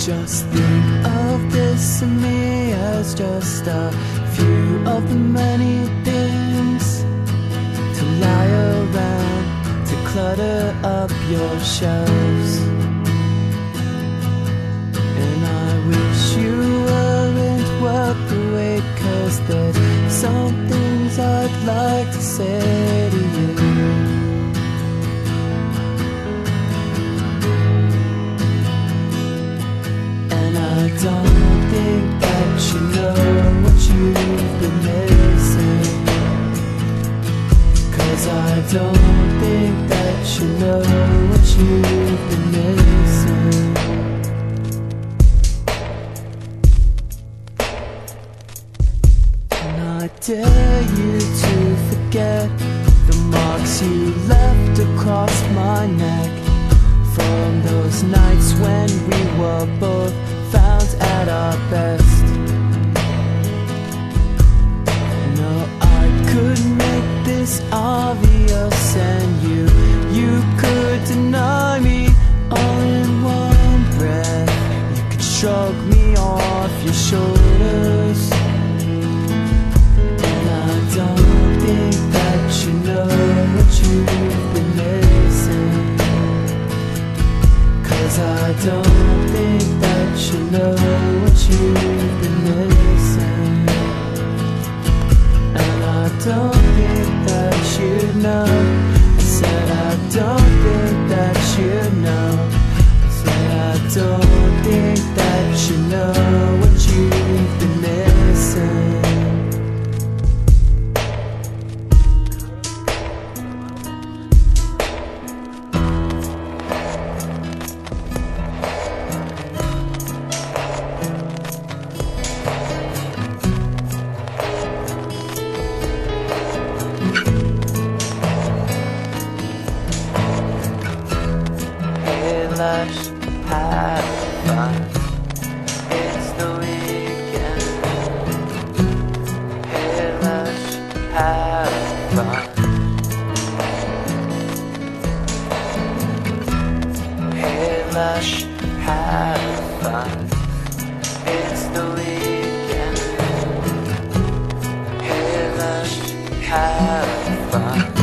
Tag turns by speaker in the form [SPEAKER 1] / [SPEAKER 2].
[SPEAKER 1] Just think of this and me as just a few of the many things to lie around to clutter up your shelves. And I wish you weren't worth the wait, cause there's some things I'd like to say nights when we were both found at our best. No, I could make this obvious, and you, you could deny me all in one breath. You could shrug me off your shoulders. And I don't think that you know what you've been missing. Cause I don't Let's have fun. It's the weekend. Have fun. Hey, let's have fun. It's the weekend. Let's have fun.